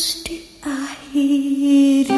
harus diakhiri